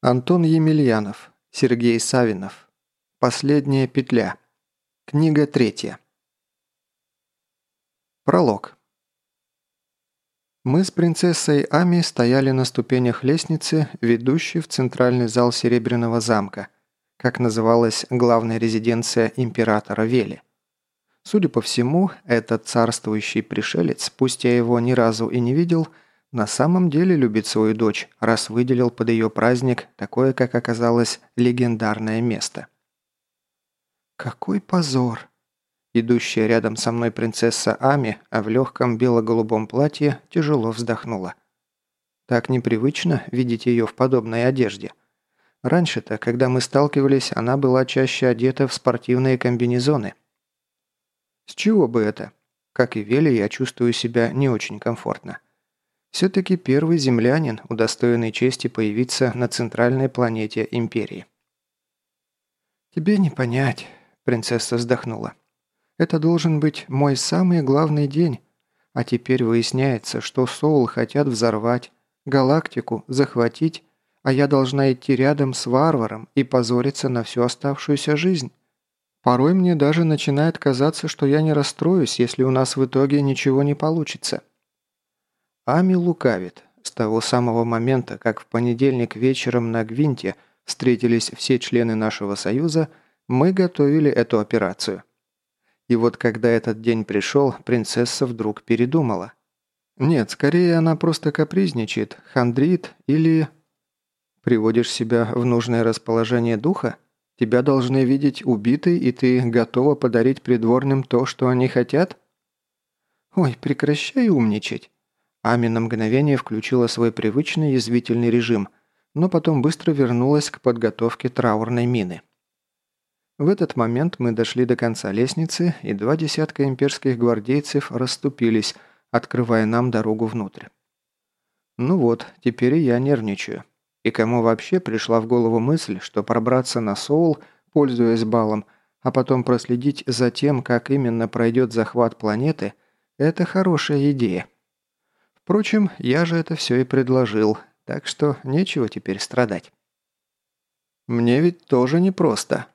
Антон Емельянов, Сергей Савинов. Последняя петля. Книга третья. Пролог. Мы с принцессой Ами стояли на ступенях лестницы, ведущей в центральный зал Серебряного замка, как называлась главная резиденция императора Вели. Судя по всему, этот царствующий пришелец, пусть я его ни разу и не видел, – на самом деле любит свою дочь, раз выделил под ее праздник такое, как оказалось, легендарное место. Какой позор! Идущая рядом со мной принцесса Ами, а в легком бело-голубом платье, тяжело вздохнула. Так непривычно видеть ее в подобной одежде. Раньше-то, когда мы сталкивались, она была чаще одета в спортивные комбинезоны. С чего бы это? Как и Вели, я чувствую себя не очень комфортно. Все-таки первый землянин, удостоенный чести появиться на центральной планете Империи. «Тебе не понять», – принцесса вздохнула. «Это должен быть мой самый главный день. А теперь выясняется, что Соул хотят взорвать, галактику захватить, а я должна идти рядом с варваром и позориться на всю оставшуюся жизнь. Порой мне даже начинает казаться, что я не расстроюсь, если у нас в итоге ничего не получится. Ами лукавит. С того самого момента, как в понедельник вечером на Гвинте встретились все члены нашего союза, мы готовили эту операцию. И вот когда этот день пришел, принцесса вдруг передумала. Нет, скорее она просто капризничает, хандрит или... Приводишь себя в нужное расположение духа? Тебя должны видеть убитой, и ты готова подарить придворным то, что они хотят? Ой, прекращай умничать. Ами на мгновение включила свой привычный язвительный режим, но потом быстро вернулась к подготовке траурной мины. В этот момент мы дошли до конца лестницы, и два десятка имперских гвардейцев расступились, открывая нам дорогу внутрь. Ну вот, теперь и я нервничаю. И кому вообще пришла в голову мысль, что пробраться на Соул, пользуясь балом, а потом проследить за тем, как именно пройдет захват планеты, это хорошая идея. Впрочем, я же это все и предложил, так что нечего теперь страдать. Мне ведь тоже непросто.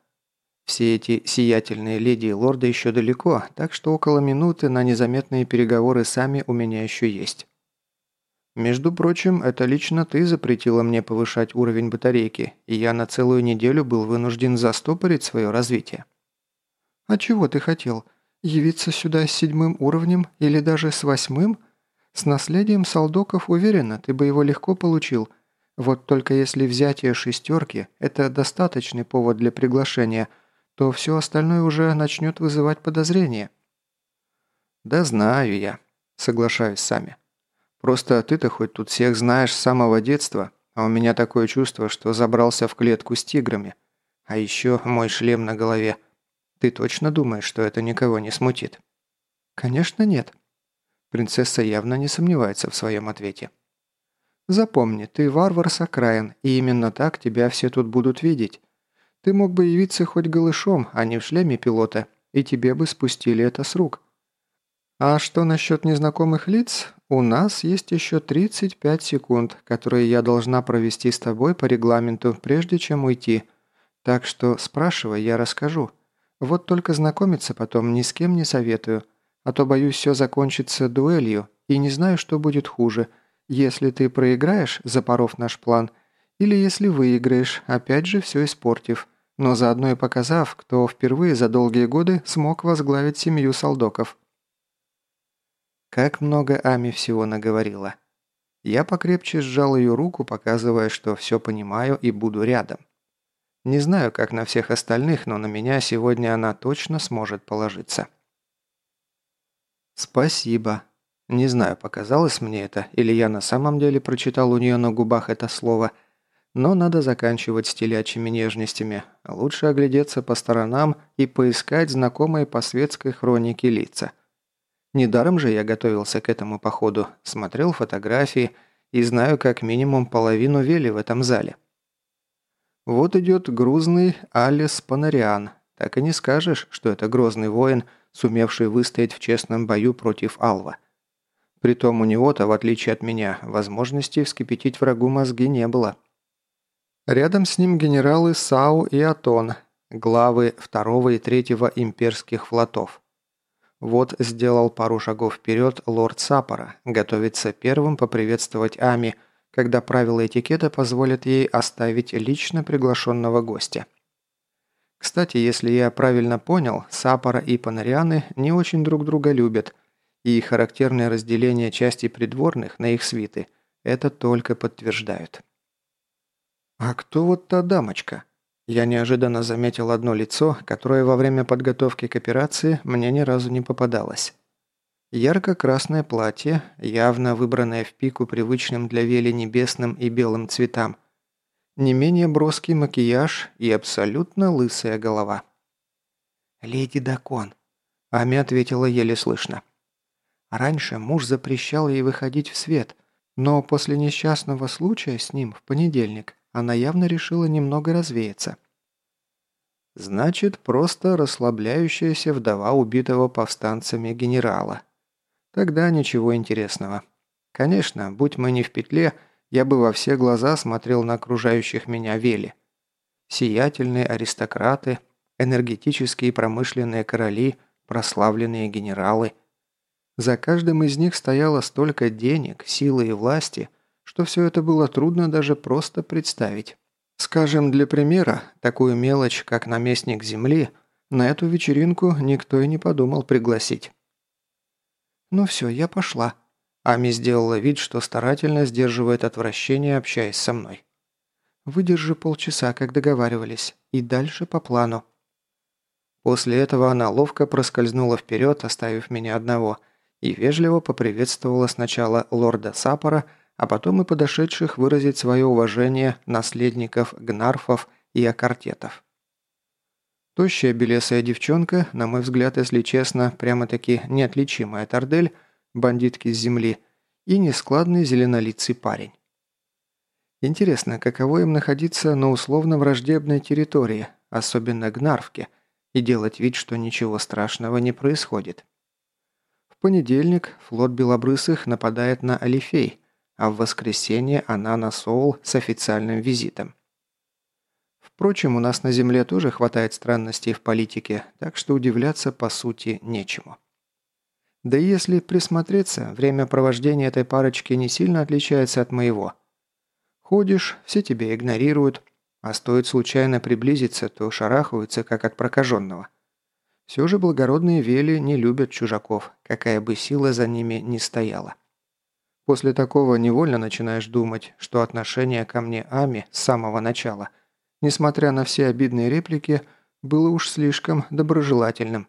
Все эти сиятельные леди и лорды еще далеко, так что около минуты на незаметные переговоры сами у меня еще есть. Между прочим, это лично ты запретила мне повышать уровень батарейки, и я на целую неделю был вынужден застопорить свое развитие. А чего ты хотел? Явиться сюда с седьмым уровнем или даже с восьмым – с наследием Салдоков уверена, ты бы его легко получил. Вот только если взятие шестерки – это достаточный повод для приглашения, то все остальное уже начнет вызывать подозрения». «Да знаю я», – соглашаюсь сами. «Просто ты-то хоть тут всех знаешь с самого детства, а у меня такое чувство, что забрался в клетку с тиграми. А еще мой шлем на голове. Ты точно думаешь, что это никого не смутит?» «Конечно нет», Принцесса явно не сомневается в своем ответе. «Запомни, ты варвар с окраин, и именно так тебя все тут будут видеть. Ты мог бы явиться хоть голышом, а не в шлеме пилота, и тебе бы спустили это с рук. А что насчет незнакомых лиц? У нас есть еще 35 секунд, которые я должна провести с тобой по регламенту, прежде чем уйти. Так что спрашивай, я расскажу. Вот только знакомиться потом ни с кем не советую». А то, боюсь, все закончится дуэлью, и не знаю, что будет хуже, если ты проиграешь, запоров наш план, или если выиграешь, опять же все испортив, но заодно и показав, кто впервые за долгие годы смог возглавить семью солдоков. Как много Ами всего наговорила. Я покрепче сжал ее руку, показывая, что все понимаю и буду рядом. Не знаю, как на всех остальных, но на меня сегодня она точно сможет положиться. «Спасибо». Не знаю, показалось мне это, или я на самом деле прочитал у нее на губах это слово, но надо заканчивать с телячьими нежностями. Лучше оглядеться по сторонам и поискать знакомые по светской хронике лица. Недаром же я готовился к этому походу, смотрел фотографии и знаю как минимум половину Вели в этом зале. Вот идет грузный Алис Панариан. Так и не скажешь, что это грозный воин – сумевший выстоять в честном бою против Алва. Притом у него-то, в отличие от меня, возможности вскипятить врагу мозги не было. Рядом с ним генералы Сау и Атон, главы второго и третьего имперских флотов. Вот сделал пару шагов вперед лорд Сапора, готовится первым поприветствовать Ами, когда правила этикета позволят ей оставить лично приглашенного гостя. Кстати, если я правильно понял, Сапора и Панарианы не очень друг друга любят, и характерное разделение части придворных на их свиты это только подтверждают. «А кто вот та дамочка?» Я неожиданно заметил одно лицо, которое во время подготовки к операции мне ни разу не попадалось. Ярко-красное платье, явно выбранное в пику привычным для Вели небесным и белым цветам. Не менее броский макияж и абсолютно лысая голова. «Леди Дакон», – Ами ответила еле слышно. Раньше муж запрещал ей выходить в свет, но после несчастного случая с ним в понедельник она явно решила немного развеяться. Значит, просто расслабляющаяся вдова убитого повстанцами генерала. Тогда ничего интересного. Конечно, будь мы не в петле, я бы во все глаза смотрел на окружающих меня вели. Сиятельные аристократы, энергетические и промышленные короли, прославленные генералы. За каждым из них стояло столько денег, силы и власти – что все это было трудно даже просто представить. Скажем, для примера, такую мелочь, как наместник земли, на эту вечеринку никто и не подумал пригласить. «Ну все, я пошла». Ами сделала вид, что старательно сдерживает отвращение, общаясь со мной. «Выдержи полчаса, как договаривались, и дальше по плану». После этого она ловко проскользнула вперед, оставив меня одного, и вежливо поприветствовала сначала лорда Сапора, а потом и подошедших выразить свое уважение наследников гнарфов и акартетов. Тощая белесая девчонка, на мой взгляд, если честно, прямо-таки неотличимая Тардель, бандитки с земли, и нескладный зеленолицый парень. Интересно, каково им находиться на условно враждебной территории, особенно Гнарвке, и делать вид, что ничего страшного не происходит. В понедельник флот Белобрысых нападает на Алифей, а в воскресенье она на Соул с официальным визитом. Впрочем, у нас на Земле тоже хватает странностей в политике, так что удивляться по сути нечему. Да и если присмотреться, время провождения этой парочки не сильно отличается от моего. Ходишь, все тебя игнорируют, а стоит случайно приблизиться, то шарахаются, как от прокаженного. Все же благородные вели не любят чужаков, какая бы сила за ними ни стояла. После такого невольно начинаешь думать, что отношение ко мне Ами с самого начала, несмотря на все обидные реплики, было уж слишком доброжелательным.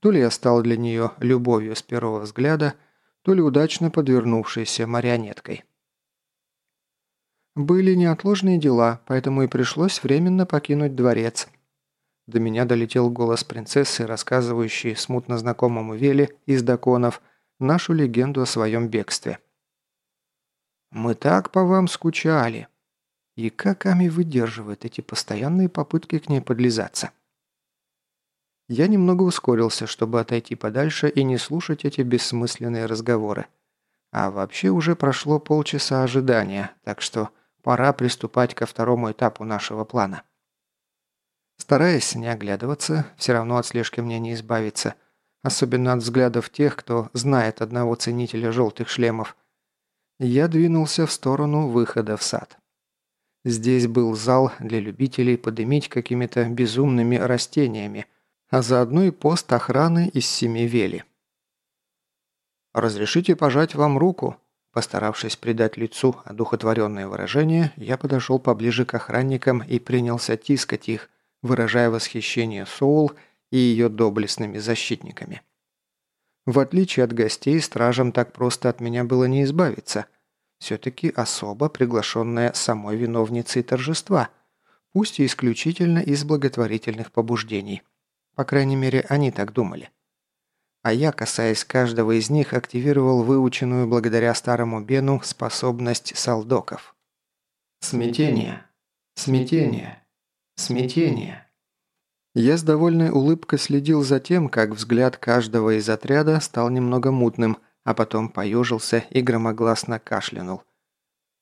То ли я стал для нее любовью с первого взгляда, то ли удачно подвернувшейся марионеткой. Были неотложные дела, поэтому и пришлось временно покинуть дворец. До меня долетел голос принцессы, рассказывающей смутно знакомому Веле из Даконов нашу легенду о своем бегстве. «Мы так по вам скучали!» И как Ами выдерживает эти постоянные попытки к ней подлизаться? Я немного ускорился, чтобы отойти подальше и не слушать эти бессмысленные разговоры. А вообще уже прошло полчаса ожидания, так что пора приступать ко второму этапу нашего плана. Стараясь не оглядываться, все равно от слежки мне не избавиться – особенно от взглядов тех, кто знает одного ценителя желтых шлемов, я двинулся в сторону выхода в сад. Здесь был зал для любителей подымить какими-то безумными растениями, а заодно и пост охраны из семи вели. «Разрешите пожать вам руку?» Постаравшись придать лицу одухотворенное выражение, я подошел поближе к охранникам и принялся тискать их, выражая восхищение Соул и ее доблестными защитниками. В отличие от гостей, стражам так просто от меня было не избавиться. Все-таки особо приглашенная самой виновницей торжества, пусть и исключительно из благотворительных побуждений. По крайней мере, они так думали. А я, касаясь каждого из них, активировал выученную благодаря старому Бену способность солдоков. Смятение. Смятение. Смятение. Я с довольной улыбкой следил за тем, как взгляд каждого из отряда стал немного мутным, а потом поежился и громогласно кашлянул.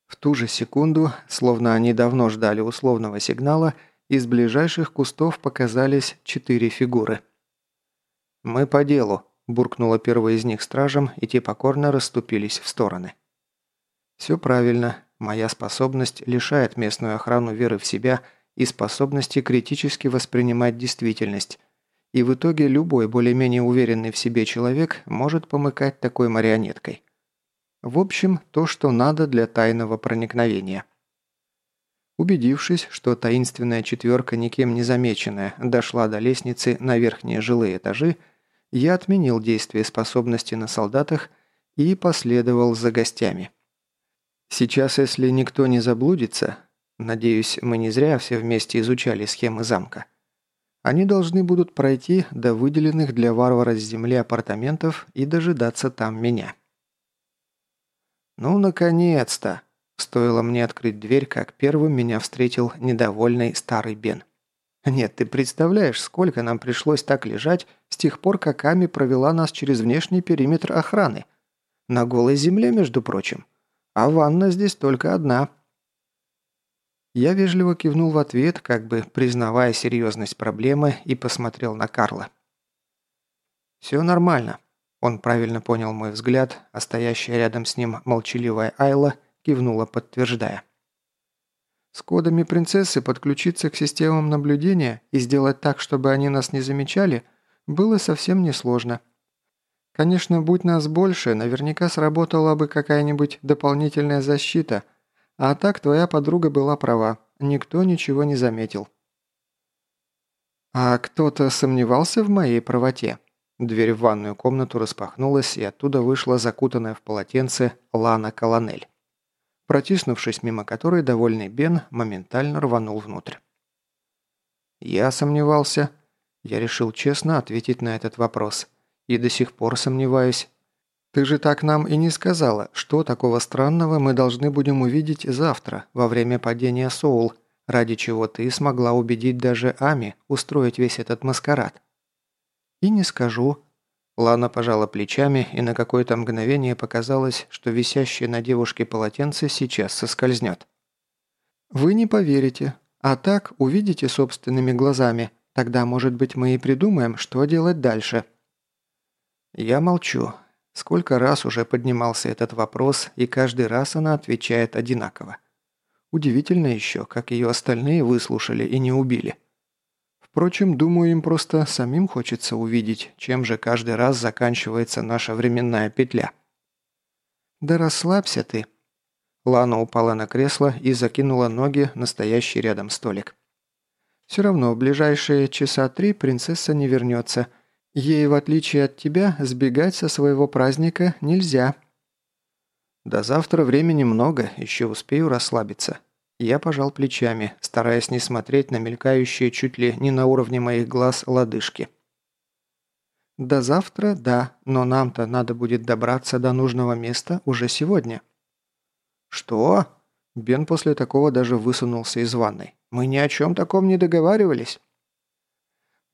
В ту же секунду, словно они давно ждали условного сигнала, из ближайших кустов показались четыре фигуры. «Мы по делу», – буркнула первая из них стражем, и те покорно расступились в стороны. «Все правильно. Моя способность лишает местную охрану веры в себя и способности критически воспринимать действительность. И в итоге любой более-менее уверенный в себе человек может помыкать такой марионеткой. В общем, то, что надо для тайного проникновения. Убедившись, что таинственная четверка, никем не замеченная, дошла до лестницы на верхние жилые этажи, я отменил действие способности на солдатах и последовал за гостями. Сейчас, если никто не заблудится, надеюсь, мы не зря все вместе изучали схемы замка, они должны будут пройти до выделенных для варвара с земли апартаментов и дожидаться там меня. Ну, наконец-то! Стоило мне открыть дверь, как первым меня встретил недовольный старый Бен. Нет, ты представляешь, сколько нам пришлось так лежать с тех пор, как Ами провела нас через внешний периметр охраны. На голой земле, между прочим. А ванна здесь только одна. Я вежливо кивнул в ответ, как бы признавая серьезность проблемы, и посмотрел на Карла. «Все нормально», – он правильно понял мой взгляд, а стоящая рядом с ним молчаливая Айла кивнула, подтверждая. «С кодами принцессы подключиться к системам наблюдения и сделать так, чтобы они нас не замечали, было совсем несложно. Конечно, будь нас больше, наверняка сработала бы какая-нибудь дополнительная защита, а так твоя подруга была права, никто ничего не заметил. А кто-то сомневался в моей правоте? Дверь в ванную комнату распахнулась, и оттуда вышла закутанная в полотенце Лана Колонель, протиснувшись мимо которой довольный Бен моментально рванул внутрь. Я сомневался. Я решил честно ответить на этот вопрос – и до сих пор сомневаюсь. Ты же так нам и не сказала, что такого странного мы должны будем увидеть завтра, во время падения Соул, ради чего ты смогла убедить даже Ами устроить весь этот маскарад. И не скажу. Лана пожала плечами, и на какое-то мгновение показалось, что висящее на девушке полотенце сейчас соскользнет. Вы не поверите, а так увидите собственными глазами, тогда, может быть, мы и придумаем, что делать дальше. Я молчу. Сколько раз уже поднимался этот вопрос, и каждый раз она отвечает одинаково. Удивительно еще, как ее остальные выслушали и не убили. Впрочем, думаю, им просто самим хочется увидеть, чем же каждый раз заканчивается наша временная петля. «Да расслабься ты». Лана упала на кресло и закинула ноги на стоящий рядом столик. «Все равно в ближайшие часа три принцесса не вернется, Ей, в отличие от тебя, сбегать со своего праздника нельзя. До завтра времени много, еще успею расслабиться. Я пожал плечами, стараясь не смотреть на мелькающие чуть ли не на уровне моих глаз лодыжки. До завтра, да, но нам-то надо будет добраться до нужного места уже сегодня. Что? Бен после такого даже высунулся из ванной. Мы ни о чем таком не договаривались.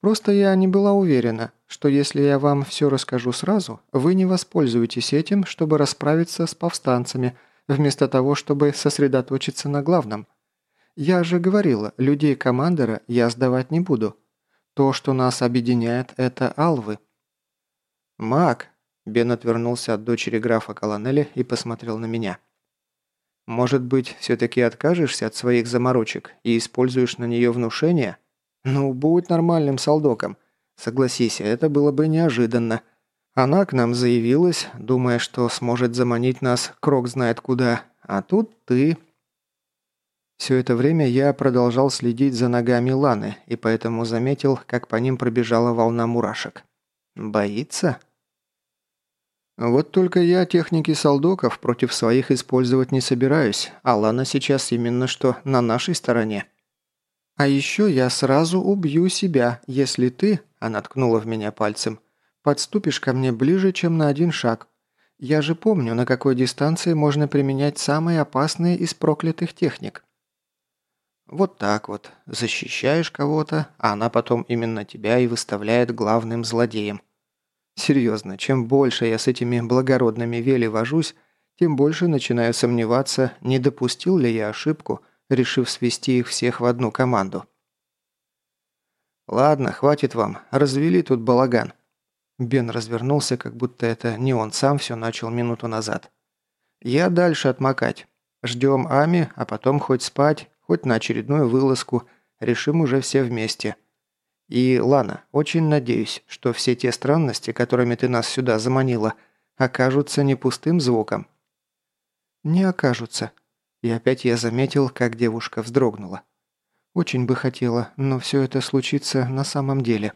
Просто я не была уверена, что если я вам все расскажу сразу, вы не воспользуетесь этим, чтобы расправиться с повстанцами, вместо того, чтобы сосредоточиться на главном. Я же говорила, людей командора я сдавать не буду. То, что нас объединяет, это алвы». «Маг», – Бен отвернулся от дочери графа Колонеля и посмотрел на меня. «Может быть, все-таки откажешься от своих заморочек и используешь на нее внушение?» «Ну, будь нормальным солдоком. Согласись, это было бы неожиданно. Она к нам заявилась, думая, что сможет заманить нас крок знает куда. А тут ты...» Все это время я продолжал следить за ногами Ланы, и поэтому заметил, как по ним пробежала волна мурашек. «Боится?» «Вот только я техники солдоков против своих использовать не собираюсь, а Лана сейчас именно что на нашей стороне». «А еще я сразу убью себя, если ты, — она ткнула в меня пальцем, — подступишь ко мне ближе, чем на один шаг. Я же помню, на какой дистанции можно применять самые опасные из проклятых техник». Вот так вот. Защищаешь кого-то, а она потом именно тебя и выставляет главным злодеем. Серьезно, чем больше я с этими благородными вели вожусь, тем больше начинаю сомневаться, не допустил ли я ошибку, решив свести их всех в одну команду. «Ладно, хватит вам, развели тут балаган». Бен развернулся, как будто это не он сам все начал минуту назад. «Я дальше отмокать. Ждем Ами, а потом хоть спать, хоть на очередную вылазку. Решим уже все вместе. И, Лана, очень надеюсь, что все те странности, которыми ты нас сюда заманила, окажутся не пустым звуком». «Не окажутся». И опять я заметил, как девушка вздрогнула. Очень бы хотела, но все это случится на самом деле.